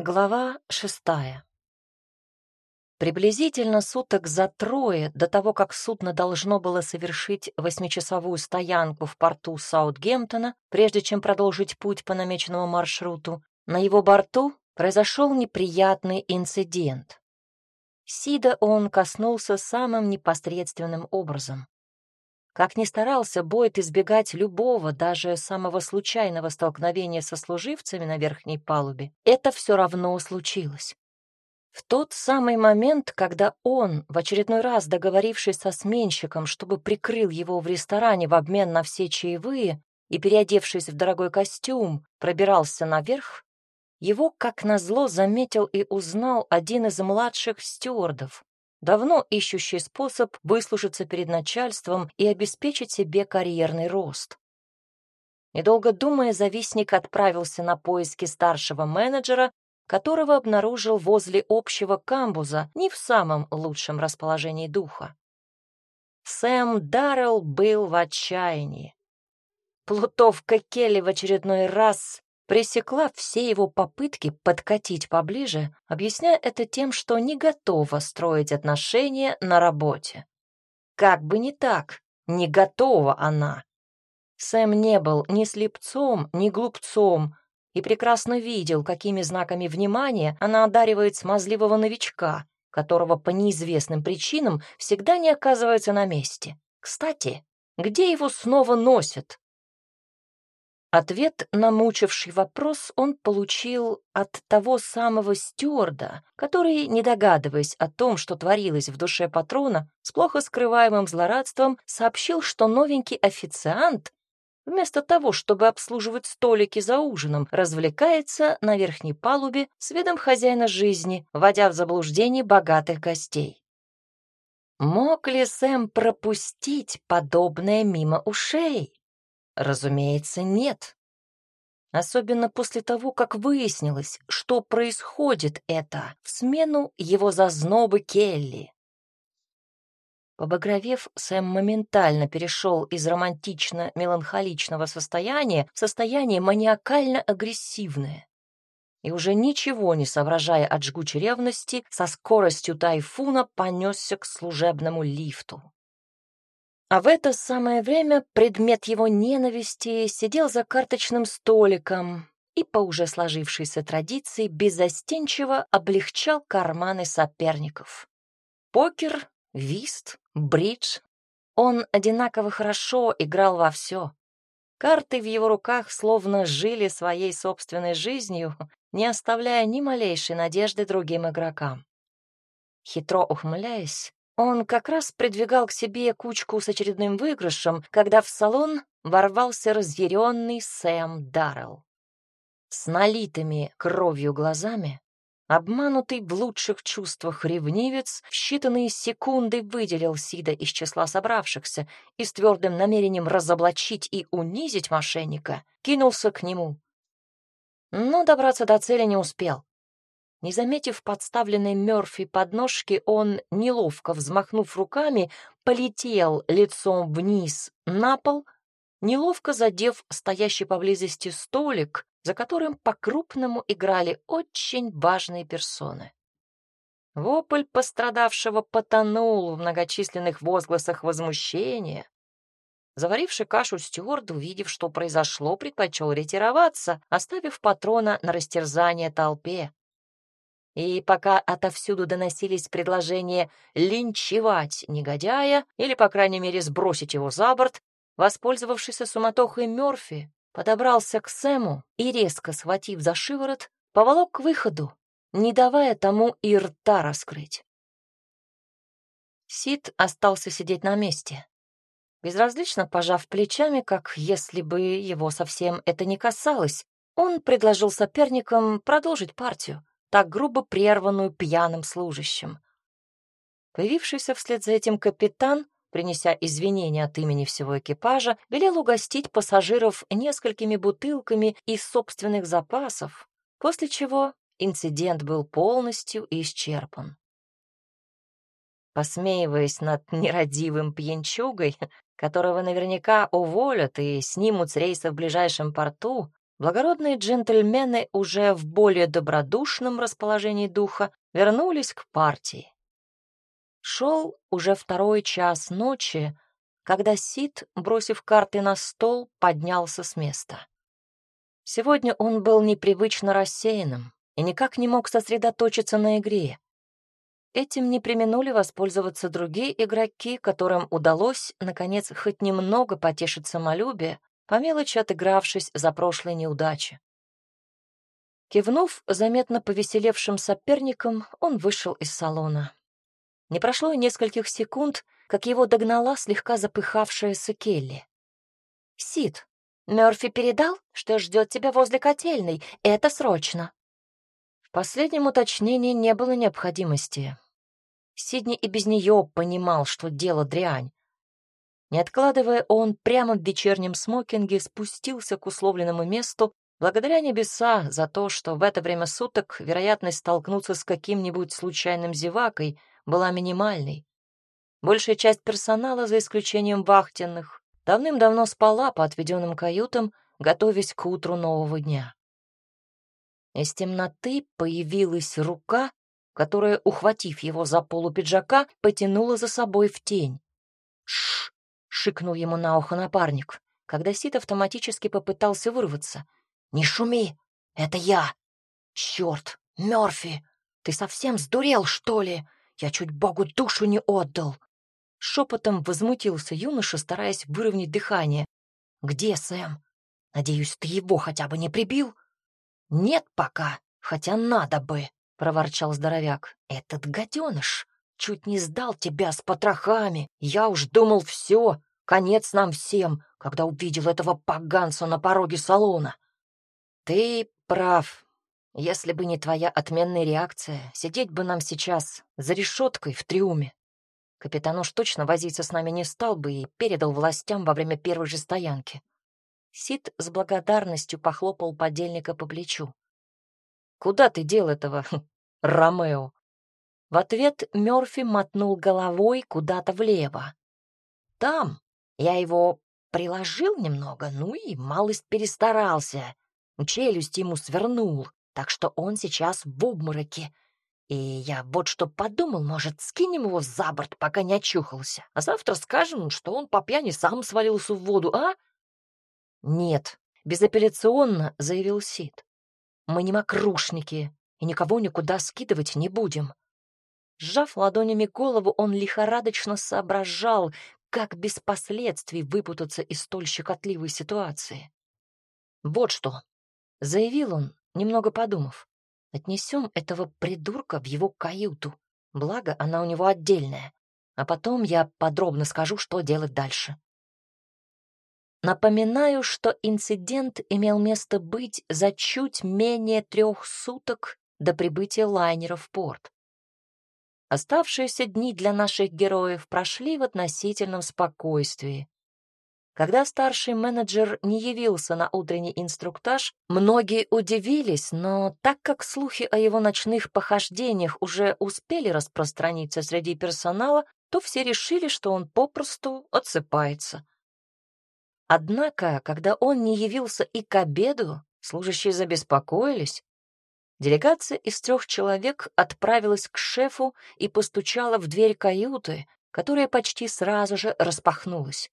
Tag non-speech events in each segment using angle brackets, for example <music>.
Глава шестая. Приблизительно суток за трое до того, как судно должно было совершить восьмичасовую стоянку в порту Саутгемптона, прежде чем продолжить путь по намеченному маршруту, на его борту произошел неприятный инцидент. Сида он коснулся самым непосредственным образом. Как ни старался Бойд избегать любого, даже самого случайного столкновения со служивцами на верхней палубе, это все равно случилось. В тот самый момент, когда он, в очередной раз договорившись со сменщиком, чтобы прикрыл его в ресторане в обмен на все чаевые и, переодевшись в дорогой костюм, пробирался наверх, его, как назло, заметил и узнал один из младших стюардов, давно ищущий способ выслужиться перед начальством и обеспечить себе карьерный рост. Недолго думая, завистник отправился на поиски старшего менеджера, которого обнаружил возле общего камбуза не в самом лучшем расположении духа. Сэм Даррелл был в отчаянии. Плутовка Келли в очередной раз пресекла все его попытки подкатить поближе, объясняя это тем, что не готова строить отношения на работе. Как бы не так, не готова она. Сэм не был ни слепцом, ни глупцом и прекрасно видел, какими знаками внимания она одаривает смазливого новичка, которого по неизвестным причинам всегда не оказывается на месте. Кстати, где его снова носят? Ответ на мучивший вопрос он получил от того самого стюарда, который, не догадываясь о том, что творилось в душе патрона, с плохо скрываемым злорадством сообщил, что новенький официант, вместо того, чтобы обслуживать столики за ужином, развлекается на верхней палубе с видом хозяина жизни, вводя в заблуждение богатых гостей. Мог ли Сэм пропустить подобное мимо ушей? Разумеется, нет. Особенно после того, как выяснилось, что происходит это в смену его зазнобы Келли. Побагровев, Сэм моментально перешел из романтично-меланхоличного состояния в состояние маниакально-агрессивное. И уже ничего не соображая от жгучей ревности, со скоростью тайфуна понесся к служебному лифту. А в это самое время предмет его ненависти сидел за карточным столиком и по уже сложившейся традиции безостенчиво облегчал карманы соперников. Покер, вист, бридж. Он одинаково хорошо играл во все. Карты в его руках словно жили своей собственной жизнью, не оставляя ни малейшей надежды другим игрокам. Хитро ухмыляясь, он как раз придвигал к себе кучку с очередным выигрышем, когда в салон ворвался разъяренный Сэм Даррелл. С налитыми кровью глазами, обманутый в лучших чувствах ревнивец, в считанные секунды выделил Сида из числа собравшихся и с твердым намерением разоблачить и унизить мошенника кинулся к нему. Но добраться до цели не успел. Не заметив подставленной Мёрфи подножки, он, неловко взмахнув руками, полетел лицом вниз на пол, неловко задев стоящий поблизости столик, за которым по-крупному играли очень важные персоны. Вопль пострадавшего потонул в многочисленных возгласах возмущения. Заваривший кашу стюард, увидев, что произошло, предпочел ретироваться, оставив патрона на растерзание толпе. И пока отовсюду доносились предложения линчевать негодяя или, по крайней мере, сбросить его за борт, воспользовавшийся суматохой Мёрфи подобрался к Сэму и, резко схватив за шиворот, поволок к выходу, не давая тому и рта раскрыть. Сид остался сидеть на месте, безразлично пожав плечами, как если бы его совсем это не касалось. Он предложил соперникам продолжить партию, так грубо прерванную пьяным служащим. Появившийся вслед за этим капитан, принеся извинения от имени всего экипажа, велел угостить пассажиров несколькими бутылками из собственных запасов, после чего инцидент был полностью исчерпан. Посмеиваясь над нерадивым пьянчугой, которого наверняка уволят и снимут с рейса в ближайшем порту, благородные джентльмены уже в более добродушном расположении духа вернулись к партии. Шел уже второй час ночи, когда Сид, бросив карты на стол, поднялся с места. Сегодня он был непривычно рассеянным и никак не мог сосредоточиться на игре. Этим не применули воспользоваться другие игроки, которым удалось, наконец, хоть немного потешить самолюбие, по мелочи отыгравшись за прошлые неудачи. Кивнув заметно повеселевшим соперником, он вышел из салона. Не прошло и нескольких секунд, как его догнала слегка запыхавшаяся Келли. «Сид, Мёрфи передал, что ждет тебя возле котельной. Это срочно». В последнем уточнении не было необходимости. Сидни и без нее понимал, что дело дрянь. Не откладывая, он прямо в вечернем смокинге спустился к условленному месту, благодаря небеса за то, что в это время суток вероятность столкнуться с каким-нибудь случайным зевакой была минимальной. Большая часть персонала, за исключением вахтенных, давным-давно спала по отведенным каютам, готовясь к утру нового дня. Из темноты появилась рука, которая, ухватив его за полу пиджака, потянула за собой в тень. Шикнул ему на ухо напарник, когда Сид автоматически попытался вырваться. «Не шуми! Это я! Черт, Мёрфи! Ты совсем сдурел, что ли? Я чуть Богу душу не отдал!» Шепотом возмутился юноша, стараясь выровнять дыхание. «Где Сэм? Надеюсь, ты его хотя бы не прибил?» «Нет пока, хотя надо бы», — проворчал здоровяк. «Этот гаденыш чуть не сдал тебя с потрохами. Я уж думал, все, конец нам всем, когда увидел этого поганца на пороге салона». «Ты прав. Если бы не твоя отменная реакция, сидеть бы нам сейчас за решеткой в трюме. Капитан уж точно возиться с нами не стал бы и передал властям во время первой же стоянки. Сид с благодарностью похлопал подельника по плечу. «Куда ты дел этого, <laughs> Ромео?» В ответ Мёрфи мотнул головой куда-то влево. «Там я его приложил немного, ну и малость перестарался. Челюсть ему свернул, так что он сейчас в обмороке. И я вот что подумал, может, скинем его за борт, пока не очухался, а завтра скажем, что он по пьяни сам свалился в воду, а?» «Нет», — безапелляционно заявил Сид. «Мы не мокрушники и никого никуда скидывать не будем». Сжав ладонями голову, он лихорадочно соображал, как без последствий выпутаться из столь щекотливой ситуации. «Вот что», — заявил он, немного подумав. «Отнесем этого придурка в его каюту, благо она у него отдельная, а потом я подробно скажу, что делать дальше». Напоминаю, что инцидент имел место быть за чуть менее трех суток до прибытия лайнера в порт. Оставшиеся дни для наших героев прошли в относительном спокойствии. Когда старший менеджер не явился на утренний инструктаж, многие удивились, но так как слухи о его ночных похождениях уже успели распространиться среди персонала, то все решили, что он попросту отсыпается. Однако, когда он не явился и к обеду, служащие забеспокоились. Делегация из трех человек отправилась к шефу и постучала в дверь каюты, которая почти сразу же распахнулась.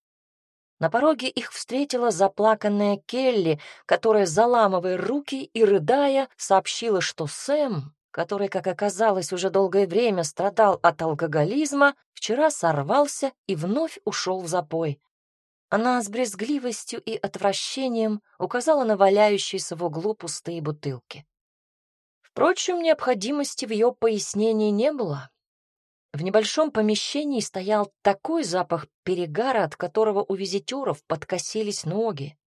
На пороге их встретила заплаканная Келли, которая, заламывая руки и рыдая, сообщила, что Сэм, который, как оказалось, уже долгое время страдал от алкоголизма, вчера сорвался и вновь ушел в запой. Она с брезгливостью и отвращением указала на валяющиеся в углу пустые бутылки. Впрочем, необходимости в ее пояснении не было. В небольшом помещении стоял такой запах перегара, от которого у визитеров подкосились ноги.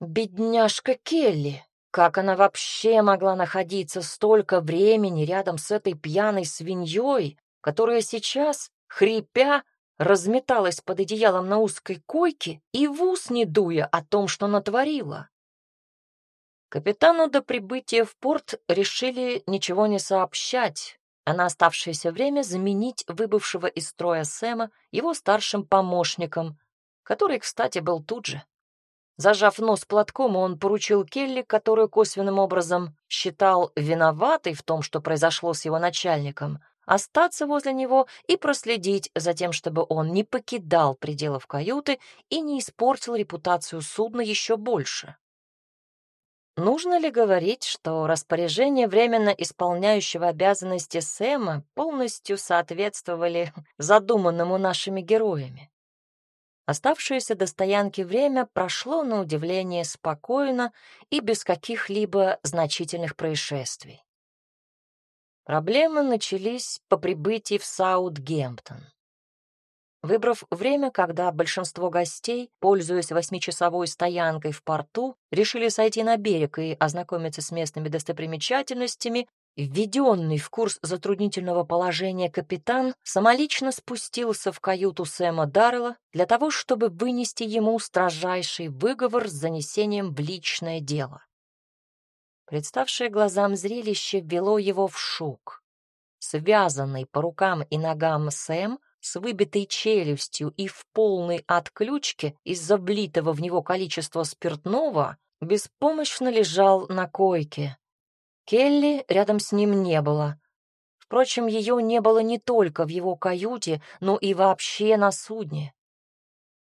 Бедняжка Келли! Как она вообще могла находиться столько времени рядом с этой пьяной свиньей, которая сейчас, хрипя, разметалась под одеялом на узкой койке и в ус не дуя о том, что натворила. Капитану до прибытия в порт решили ничего не сообщать, а на оставшееся время заменить выбывшего из строя Сэма его старшим помощником, который, кстати, был тут же. Зажав нос платком, он поручил Келли, которую косвенным образом считал виноватой в том, что произошло с его начальником, остаться возле него и проследить за тем, чтобы он не покидал пределов каюты и не испортил репутацию судна еще больше. Нужно ли говорить, что распоряжения временно исполняющего обязанности Сэма полностью соответствовали <laughs> задуманному нашими героями? Оставшееся до стоянки время прошло на удивление спокойно и без каких-либо значительных происшествий. Проблемы начались по прибытии в Саутгемптон. Выбрав время, когда большинство гостей, пользуясь восьмичасовой стоянкой в порту, решили сойти на берег и ознакомиться с местными достопримечательностями, Введенный в курс затруднительного положения капитан самолично спустился в каюту Сэма Даррелла для того, чтобы вынести ему строжайший выговор с занесением в личное дело. Представшее глазам зрелище ввело его в шок. Связанный по рукам и ногам Сэм с выбитой челюстью и в полной отключке из-за влитого в него количества спиртного беспомощно лежал на койке, Келли рядом с ним не было. Впрочем, ее не было не только в его каюте, но и вообще на судне.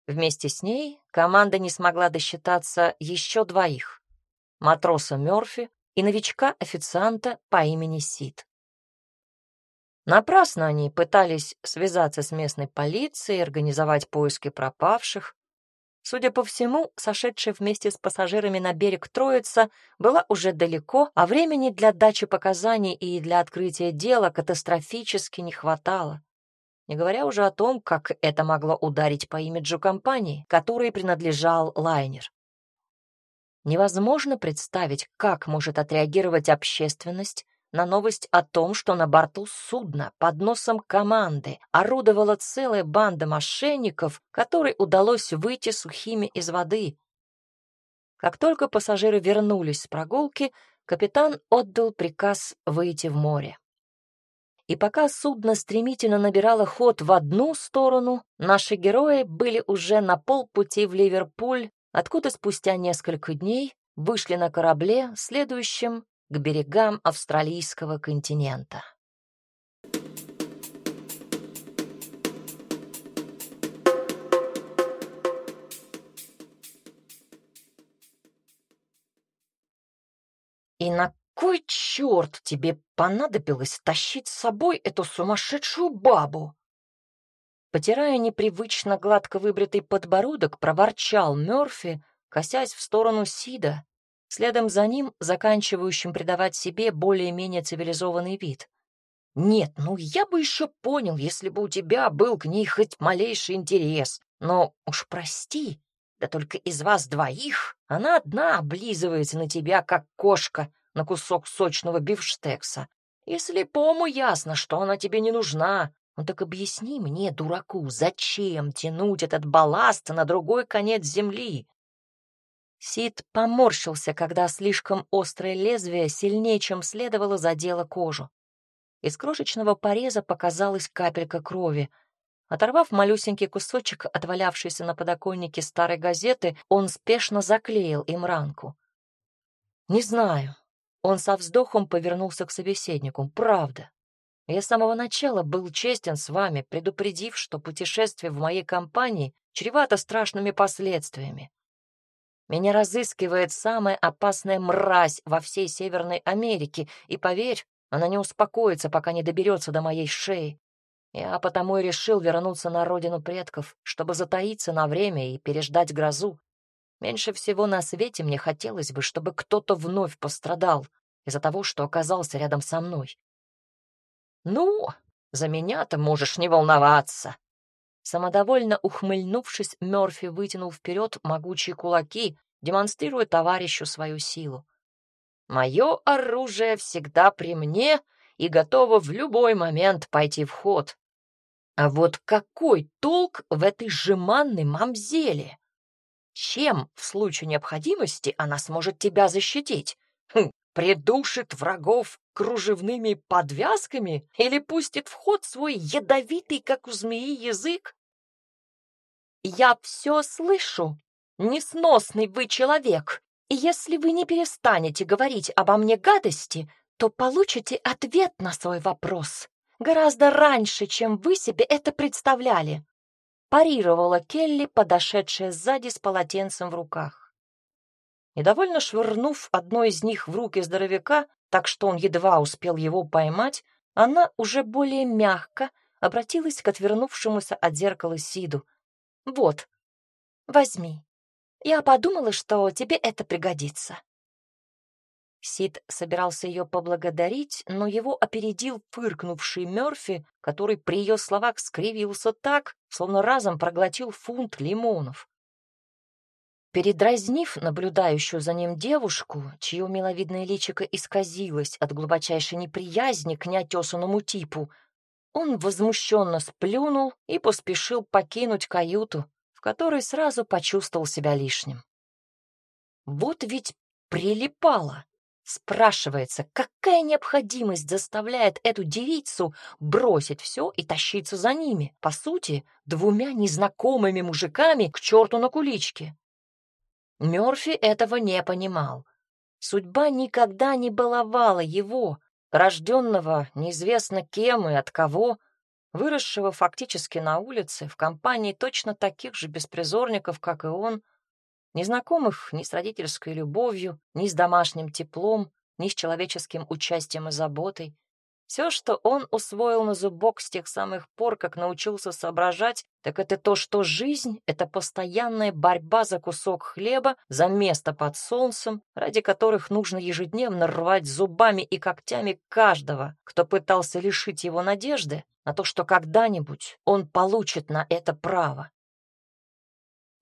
Вместе с ней команда не смогла досчитаться еще двоих — матроса Мёрфи и новичка-официанта по имени Сид. Напрасно они пытались связаться с местной полицией, организовать поиски пропавших, Судя по всему, сошедшая вместе с пассажирами на берег Троица была уже далеко, а времени для дачи показаний и для открытия дела катастрофически не хватало. Не говоря уже о том, как это могло ударить по имиджу компании, которой принадлежал лайнер. Невозможно представить, как может отреагировать общественность на новость о том, что на борту судна под носом команды орудовала целая банда мошенников, которой удалось выйти сухими из воды. Как только пассажиры вернулись с прогулки, капитан отдал приказ выйти в море. И пока судно стремительно набирало ход в одну сторону, наши герои были уже на полпути в Ливерпуль, откуда спустя несколько дней вышли на корабле, следующем к берегам австралийского континента. «И на кой черт тебе понадобилось тащить с собой эту сумасшедшую бабу?» Потирая непривычно гладко выбритый подбородок, проворчал Мёрфи, косясь в сторону Сида, следом за ним заканчивающим придавать себе более-менее цивилизованный вид. «Нет, ну я бы еще понял, если бы у тебя был к ней хоть малейший интерес. Но уж прости, да только из вас двоих она одна облизывается на тебя, как кошка на кусок сочного бифштекса. И слепому ясно, что она тебе не нужна. Ну так объясни мне, дураку, зачем тянуть этот балласт на другой конец земли? Сид поморщился, когда слишком острое лезвие сильнее, чем следовало, задело кожу. Из крошечного пореза показалась капелька крови. Оторвав малюсенький кусочек, отвалявшийся на подоконнике старой газеты, он спешно заклеил им ранку. «Не знаю». Он со вздохом повернулся к собеседнику. «Правда. Я с самого начала был честен с вами, предупредив, что путешествие в моей компании чревато страшными последствиями. Меня разыскивает самая опасная мразь во всей Северной Америке, и, поверь, она не успокоится, пока не доберется до моей шеи. Я потому и решил вернуться на родину предков, чтобы затаиться на время и переждать грозу. Меньше всего на свете мне хотелось бы, чтобы кто-то вновь пострадал из-за того, что оказался рядом со мной. «Ну, за меня ты можешь не волноваться», Самодовольно ухмыльнувшись, Мёрфи вытянул вперед могучие кулаки, демонстрируя товарищу свою силу. «Мое оружие всегда при мне и готово в любой момент пойти в ход. А вот какой толк в этой жеманной мамзеле? Чем в случае необходимости она сможет тебя защитить? Хм, придушит врагов кружевными подвязками или пустит в ход свой ядовитый, как у змеи, язык? «Я все слышу!» Несносный вы человек, и если вы не перестанете говорить обо мне гадости, то получите ответ на свой вопрос гораздо раньше, чем вы себе это представляли парировала Келли, подошедшая сзади с полотенцем в руках. Недовольно швырнув одно из них в руки здоровяка, так что он едва успел его поймать, она уже более мягко обратилась к отвернувшемуся от зеркала Сиду. «Вот, возьми. Я подумала, что тебе это пригодится». Сид собирался ее поблагодарить, но его опередил фыркнувший Мёрфи, который при ее словах скривился так, словно разом проглотил фунт лимонов. Передразнив наблюдающую за ним девушку, чье миловидное личико исказилось от глубочайшей неприязни к неотесанному типу, он возмущенно сплюнул и поспешил покинуть каюту, в которой сразу почувствовал себя лишним. Вот ведь прилипало. Спрашивается, какая необходимость заставляет эту девицу бросить все и тащиться за ними, по сути, двумя незнакомыми мужиками к черту на куличке? Мёрфи этого не понимал. Судьба никогда не баловала его, рожденного неизвестно кем и от кого, выросшего фактически на улице в компании точно таких же беспризорников, как и он, Незнакомых ни с родительской любовью, ни с домашним теплом, ни с человеческим участием и заботой. Все, что он усвоил на зубок с тех самых пор, как научился соображать, так это то, что жизнь — это постоянная борьба за кусок хлеба, за место под солнцем, ради которых нужно ежедневно рвать зубами и когтями каждого, кто пытался лишить его надежды на то, что когда-нибудь он получит на это право.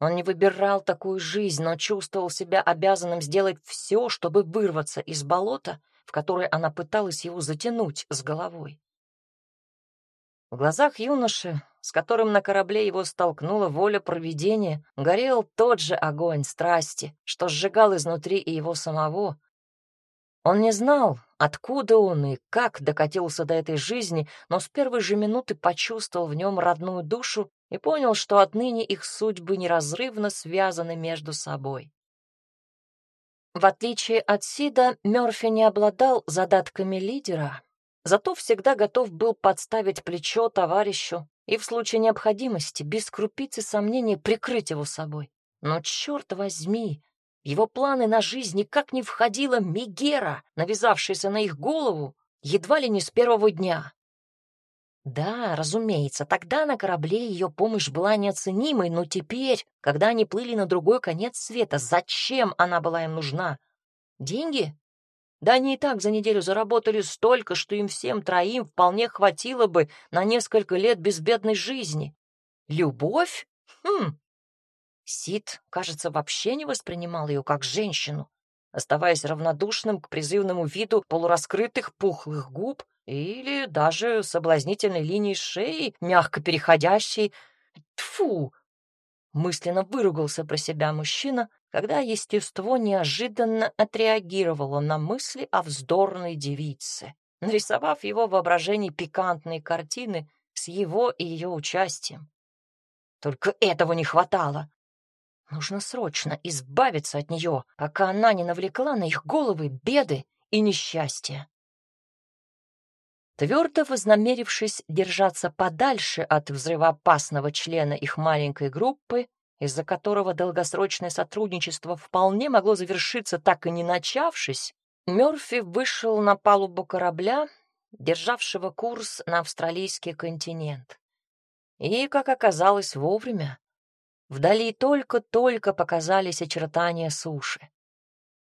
Он не выбирал такую жизнь, но чувствовал себя обязанным сделать все, чтобы вырваться из болота, в которое она пыталась его затянуть с головой. В глазах юноши, с которым на корабле его столкнула воля провидения, горел тот же огонь страсти, что сжигал изнутри и его самого. Он не знал, откуда он и как докатился до этой жизни, но с первой же минуты почувствовал в нем родную душу и понял, что отныне их судьбы неразрывно связаны между собой. В отличие от Сида, Мёрфи не обладал задатками лидера, зато всегда готов был подставить плечо товарищу и в случае необходимости, без крупицы сомнений, прикрыть его собой. Но, черт возьми, его планы на жизнь никак не входила Мигера, навязавшаяся на их голову едва ли не с первого дня. Да, разумеется, тогда на корабле ее помощь была неоценимой, но теперь, когда они плыли на другой конец света, зачем она была им нужна? Деньги? Да они и так за неделю заработали столько, что им всем троим вполне хватило бы на несколько лет безбедной жизни. Любовь? Хм. Сид, кажется, вообще не воспринимал ее как женщину, оставаясь равнодушным к призывному виду полураскрытых пухлых губ или даже соблазнительной линии шеи, мягко переходящей. Тфу! Мысленно выругался про себя мужчина, когда естество неожиданно отреагировало на мысли о вздорной девице, нарисовав его воображении пикантные картины с его и ее участием. Только этого не хватало. Нужно срочно избавиться от нее, пока она не навлекла на их головы беды и несчастья. Твердо вознамерившись держаться подальше от взрывоопасного члена их маленькой группы, из-за которого долгосрочное сотрудничество вполне могло завершиться так и не начавшись, Мёрфи вышел на палубу корабля, державшего курс на австралийский континент. И, как оказалось, вовремя. Вдали только-только показались очертания суши.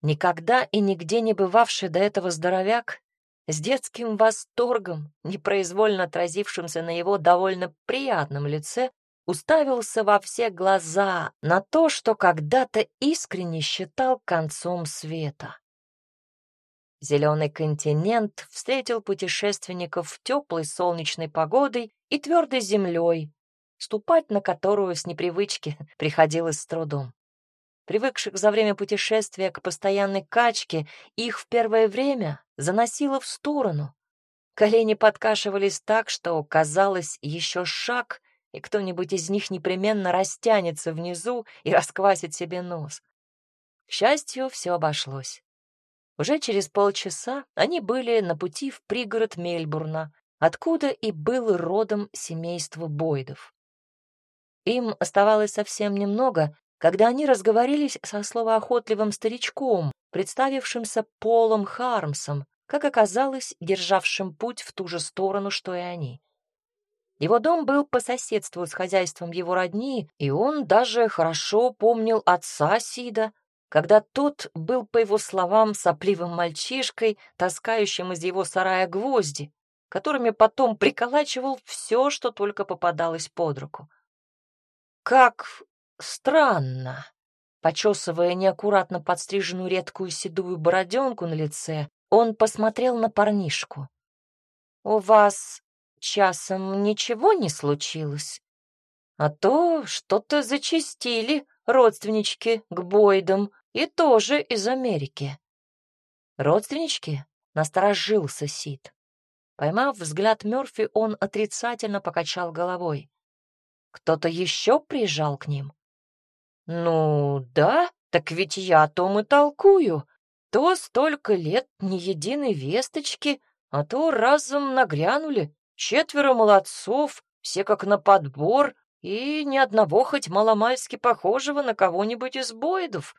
Никогда и нигде не бывавший до этого здоровяк с детским восторгом, непроизвольно отразившимся на его довольно приятном лице, уставился во все глаза на то, что когда-то искренне считал концом света. Зеленый континент встретил путешественников теплой солнечной погодой и твердой землей, ступать на которую с непривычки <laughs> приходилось с трудом привыкших за время путешествия к постоянной качке, их в первое время заносило в сторону. Колени подкашивались так, что, казалось, еще шаг, и кто-нибудь из них непременно растянется внизу и расквасит себе нос. К счастью, все обошлось. Уже через полчаса они были на пути в пригород Мельбурна, откуда и был родом семейство Бойдов. Им оставалось совсем немного, когда они разговорились со словоохотливым старичком, представившимся Полом Хармсом, как оказалось, державшим путь в ту же сторону, что и они. Его дом был по соседству с хозяйством его родни, и он даже хорошо помнил отца Сида, когда тот был, по его словам, сопливым мальчишкой, таскающим из его сарая гвозди, которыми потом приколачивал все, что только попадалось под руку. Как странно. Почесывая неаккуратно подстриженную редкую седую бороденку на лице, он посмотрел на парнишку. «У вас часом ничего не случилось? А то что-то зачистили родственнички к Бойдам и тоже из Америки». «Родственнички?» — насторожился Сид. Поймав взгляд Мёрфи, он отрицательно покачал головой. Кто-то еще приезжал к ним? Ну, да, так ведь я о том и толкую. То столько лет ни единой весточки, а то разом нагрянули. Четверо молодцов, все как на подбор, и ни одного хоть маломальски похожего на кого-нибудь из бойдов.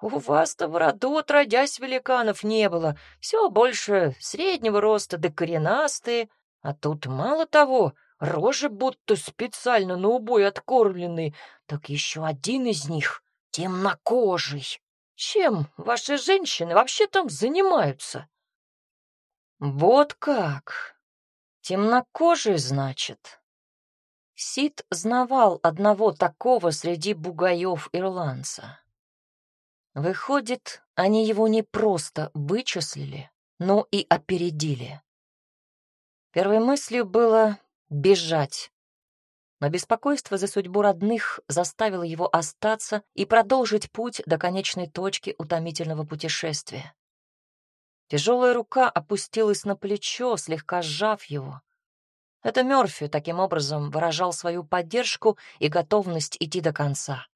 У вас-то в роду, отродясь, великанов не было, все больше среднего роста да коренастые, а тут мало того, рожи будто специально на убой откормленные, так еще один из них темнокожий. Чем ваши женщины вообще там занимаются? Вот как. Темнокожий, значит. Сид знавал одного такого среди бугаев ирландца. Выходит, они его не просто вычислили, но и опередили. Первой мыслью было бежать. Но беспокойство за судьбу родных заставило его остаться и продолжить путь до конечной точки утомительного путешествия. Тяжелая рука опустилась на плечо, слегка сжав его. Это Мёрфи таким образом выражал свою поддержку и готовность идти до конца.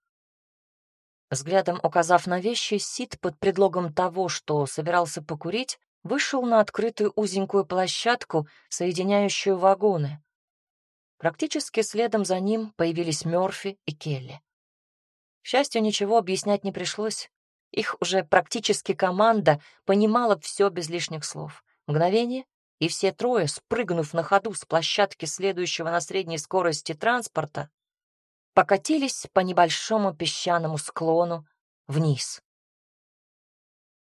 Взглядом указав на вещи, Сид под предлогом того, что собирался покурить, вышел на открытую узенькую площадку, соединяющую вагоны. Практически следом за ним появились Мёрфи и Келли. К счастью, ничего объяснять не пришлось. Их уже практически команда понимала все без лишних слов. Мгновение, и все трое, спрыгнув на ходу с площадки следующего на средней скорости транспорта, покатились по небольшому песчаному склону вниз.